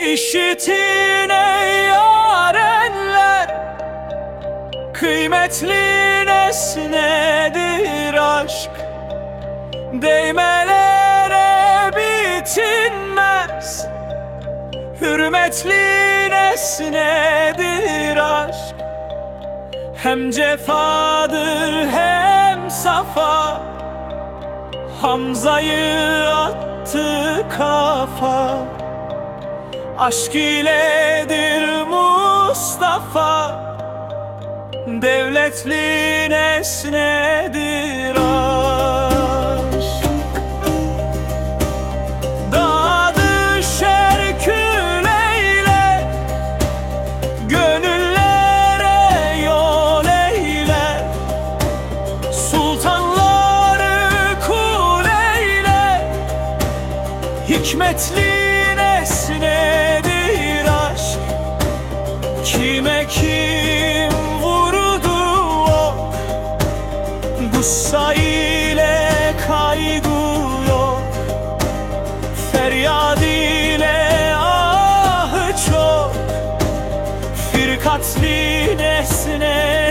İşitin ey yarenler Kıymetli nesnedir aşk? Değmelere bitinmez Hürmetli nesnedir aşk? Hem cefadır hem safa Hamza'yı attı kafa Aşk iledir Mustafa. Devletli nesnedir aşk. Dağa düşer kül eyler Gönüllere Sultanları kul eyler Hikmetli Gussa ile kaygı yok. Feryad ile ahı çok. Firkatli nesnedir